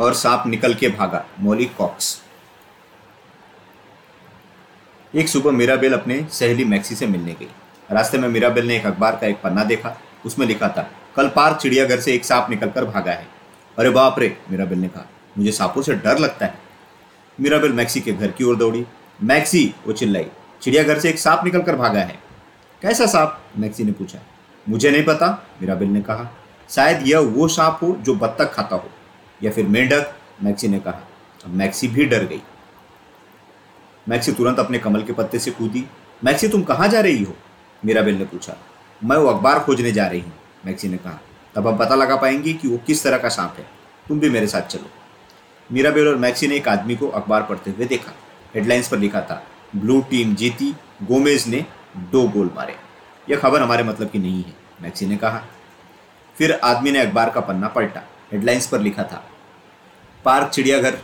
और सांप निकल के भागा, मोली कॉक्स। एक सुबह मीराबेल अपने सहेली मैक्सी से मिलने गई। रास्ते में मीराबेल ने एक अखबार का एक पन्ना देखा, उसमें लिखा था, कल पार्क चिड़ियाघर से एक सांप निकलकर भागा है। अरे बाप रे मीराबेल ने कहा, मुझे सांपों से डर लगता है। मीराबेल मैक्सी के घर की ओर दौड़ी। मैक्सी, वो चिल्लाई, चिड़ियाघर से एक सांप निकलकर भागा है। कैसा सांप? मैक्सी ने पूछा। मुझे नहीं पता मीराबेल ने कहा। शायद यह वो सांप हो जो बत्तख खाता हो। या फिर मेंढक मैक्सी ने कहा। अब मैक्सी भी डर गई। मैक्सी तुरंत अपने कमल के पत्ते से कूदी। मैक्सी, तुम कहाँ जा रही हो? मीराबेल ने पूछा। मैं वो अखबार खोजने जा रही हूँ, मैक्सी ने कहा। तब हम पता लगा पाएँगे कि वो किस तरह का सांप है। तुम भी मेरे साथ चलो। मीराबेल और मैक्सी ने एक आदमी को अखबार पढ़ते हुए देखा। हेडलाइंस पर लिखा था, ब्लू टीम जीती, गोमेज ने दो गोल मारे। यह खबर हमारे मतलब की नहीं है, मैक्सी ने कहा। फिर आदमी ने अखबार का पन्ना पलटा। हेडलाइंस पर लिखा था, पार्क चिड़ियाघर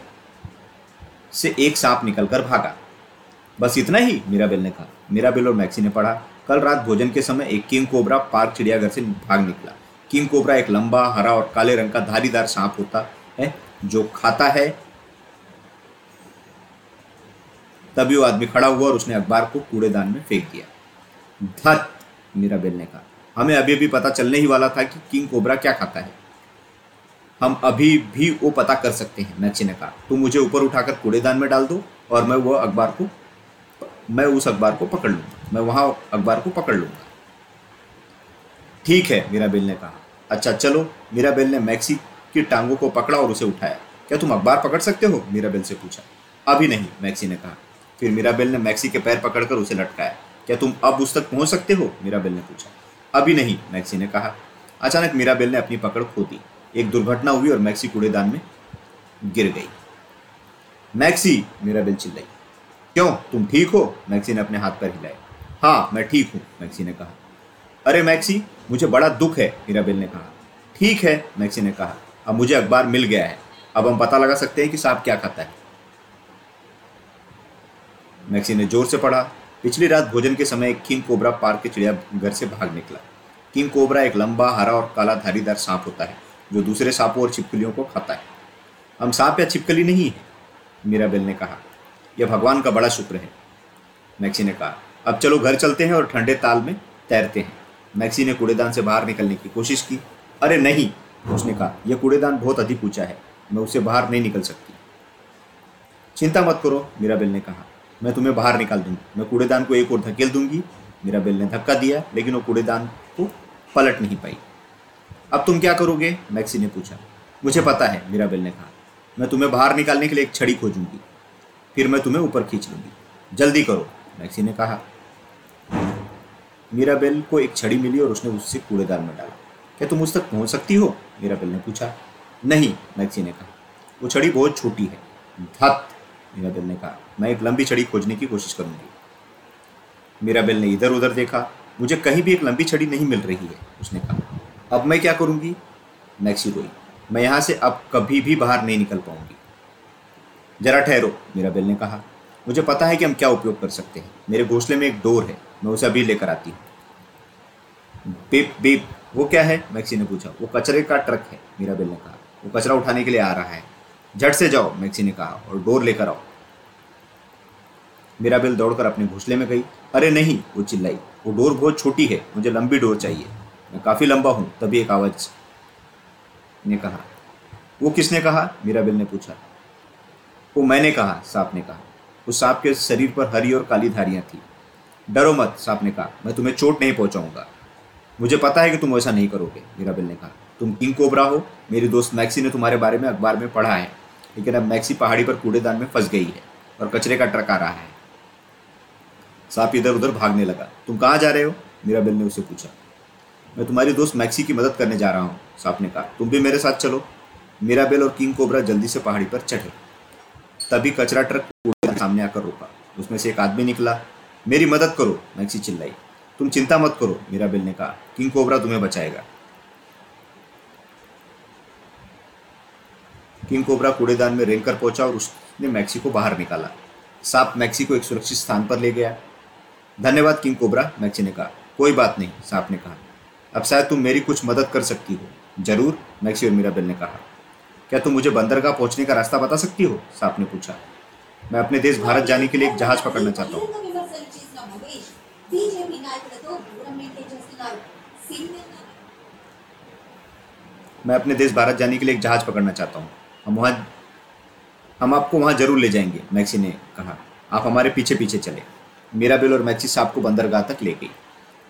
से एक सांप निकलकर भागा। बस इतना ही, मीराबेल ने कहा। मीराबेल और मैक्सी ने पढ़ा, कल रात भोजन के समय एक किंग कोबरा पार्क चिड़ियाघर से भाग निकला। किंग कोबरा एक लंबा, हरा और काले रंग का धारीदार सांप होता है, जो खाता है। तभी वो आदमी खड़ा हुआ और उसने अखबार को कूड़ेदान में फेंक दिया। धत, मीराबेल ने कहा। हमें अभी अभी पता चलने ही वाला था कि किंग कोबरा क्या खाता है। हम अभी भी वो पता कर सकते हैं मैची ने कहा। तुम मुझे ऊपर उठाकर कूड़ेदान में डाल दो और मैं वो अखबार को, मैं उस अखबार को पकड़ लूँगा। मैं वहाँ अखबार को पकड़ लूँगा। ठीक है, मीराबेल ने कहा। अच्छा चलो, मीराबेल ने मैक्सी की टांगों को पकड़ा और उसे उठाया। क्या तुम अखबार पकड़ सकते हो? मीराबेल से पूछा। अभी नहीं, मैक्सी ने कहा। फिर मीराबेल ने मैक्सी के पैर पकड़कर उसे लटकाया। क्या तुम अब उस तक पहुँच सकते हो? मीराबेल ने पूछा। अभी नहीं, मैक्सी ने कहा। अचानक मीराबेल ने अपनी पकड़ खो दी। एक दुर्घटना हुई और मैक्सी कूड़ेदान में गिर गई। मैक्सी मीराबेल चिल्लाई क्यों? तुम ठीक हो? मैक्सी ने अपने हाथ पर हिलाए। हाँ मैं ठीक हूँ, मैक्सी ने कहा। अरे मैक्सी, मुझे बड़ा दुख है मीराबेल ने कहा। ठीक है, मैक्सी ने कहा। अब मुझे अखबार मिल गया है। अब हम पता लगा सकते हैं कि साहब क्या खाता है। मैक्सी ने ज़ोर से पढ़ा। पिछली रात भोजन के समय एक किंग कोबरा पार्क के चिड़ियाघर से भाग निकला। किंग कोबरा एक लंबा, हरा और काला धारीदार सांप होता है। जो दूसरे सांपों और छिपकलियों को खाता है। हम सांप या छिपकली नहीं है, मीराबेल ने कहा। यह भगवान का बड़ा शुक्र है, मैक्सी ने कहा। अब चलो घर चलते हैं और ठंडे ताल में तैरते हैं। मैक्सी ने कूड़ेदान से बाहर निकलने की कोशिश की। अरे नहीं, उसने कहा, यह कूड़ेदान बहुत अधिक ऊँचा है, मैं उसे बाहर नहीं निकल सकती। चिंता मत करो, मीराबेल ने कहा। मैं तुम्हें बाहर निकाल दूँगी। मैं कूड़ेदान को एक और धकेल दूँगी। मीराबेल ने धक्का दिया, लेकिन वो कूड़ेदान को पलट नहीं पाई। अब तुम क्या करोगे? मैक्सी ने पूछा। मुझे पता है, मीराबेल ने कहा। मैं तुम्हें बाहर निकालने के लिए एक छड़ी खोजूँगी। फिर मैं तुम्हें ऊपर खींच लूँगी। जल्दी करो, मैक्सी ने कहा। मीराबेल को एक छड़ी मिली और उसने उससे कूड़ेदान में डाला। क्या तुम उस तक पहुँच सकती हो? मीराबेल ने पूछा। नहीं, मैक्सी ने कहा। वो छड़ी बहुत छोटी है। धत मीराबेल ने कहा। मैं एक लंबी छड़ी खोजने की कोशिश करूँगी। मीराबेल ने इधर उधर देखा। मुझे कहीं भी एक लंबी छड़ी नहीं मिल रही है, उसने कहा। अब मैं क्या करूँगी? मैक्सी रोई मैं यहाँ से अब कभी भी बाहर नहीं निकल पाऊँगी। जरा ठहरो, मेरा बेल ने कहा। मुझे पता है कि हम क्या उपयोग कर सकते हैं। मेरे घोंसले में एक डोर है। मैं उसे अभी लेकर आती हूँ। बीप बीप, वो क्या है? मैक्सी ने पूछा। वो कचरे का ट्रक है, मेरा बेल ने कहा। वो कचरा उठाने के लिए आ रहा है। झट से जाओ, मैक्सी ने कहा, और डोर लेकर आओ। मीराबेल दौड़कर अपने घोंसले में गई। अरे नहीं, वो चिल्लाई। वो डोर बहुत छोटी है, मुझे लंबी डोर चाहिए। मैं काफ़ी लंबा हूँ, तभी एक आवाज़ ने कहा। वो किसने कहा? मीराबेल ने पूछा। वो मैंने कहा सांप ने कहा। उस सांप के शरीर पर हरी और काली धारियाँ थी। डरो मत सांप ने कहा। मैं तुम्हें चोट नहीं पहुंचाऊँगा। मुझे पता है कि तुम ऐसा नहीं करोगे, मीराबेल ने कहा। तुम किंग कोबरा हो। मेरी दोस्त मैक्सी ने तुम्हारे बारे में अखबार में पढ़ा है। लेकिन अब मैक्सी पहाड़ी पर कूड़ेदान में फंस गई है और कचरे का ट्रक आ रहा है। सांप इधर उधर भागने लगा। तुम कहाँ जा रहे हो? मीराबेल ने उसे पूछा। मैं तुम्हारी दोस्त मैक्सी की मदद करने जा रहा हूँ सांप ने कहा। तुम भी मेरे साथ चलो। मीराबेल और किंग कोबरा जल्दी से पहाड़ी पर चढ़े। तभी कचरा ट्रक सामने आकर रोका। उसमें से एक आदमी निकला। मेरी मदद करो, मैक्सी चिल्लाई। तुम चिंता मत करो मीराबेल ने कहा। किंग कोबरा तुम्हें बचाएगा। किंग कोबरा कूड़ेदान में रेंग कर पहुँचा और उसने मैक्सी को बाहर निकाला। सांप मैक्सी को एक सुरक्षित स्थान पर ले गया। धन्यवाद किंग कोबरा, मैक्सी ने कहा। कोई बात नहीं सांप ने कहा। अब शायद तुम मेरी कुछ मदद कर सकती हो। ज़रूर, मैक्सी और मीराबेल ने कहा। क्या तुम मुझे बंदरगाह पहुँचने का रास्ता बता सकती हो? साहब ने पूछा। मैं अपने देश भारत जाने के लिए एक जहाज़ पकड़ना चाहता हूँ। मैं अपने देश भारत जाने के लिए एक जहाज़ पकड़ना चाहता हूँ। हम वहाँ, हम आपको वहाँ ज़रूर ले जाएँगे, मैक्सी ने कहा। आप हमारे पीछे पीछे चले मीराबेल और मैक्सी साहब को बंदरगाह तक ले गई।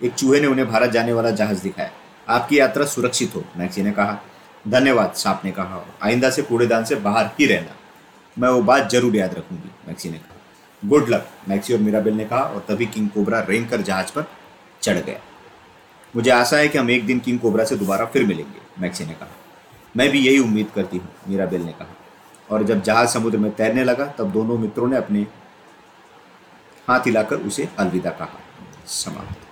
एक चूहे ने उन्हें भारत जाने वाला जहाज़ दिखाया। आपकी यात्रा सुरक्षित हो, मैक्सी ने कहा। धन्यवाद सांप ने कहा। आइंदा से कूड़ेदान से बाहर ही रहना। मैं वो बात ज़रूर याद रखूँगी, मैक्सी ने कहा। गुड लक, मैक्सी और मीराबेल ने कहा और तभी किंग कोबरा रेंग कर जहाज़ पर चढ़ गया। मुझे आशा है कि हम एक दिन किंग कोबरा से दोबारा फिर मिलेंगे, मैक्सी ने कहा। मैं भी यही उम्मीद करती हूँ, मीराबेल ने कहा। और जब जहाज़ समुद्र में तैरने लगा, तब दोनों मित्रों ने अपने हाथ हिलाकर उसे अलविदा कहा। समाप्त।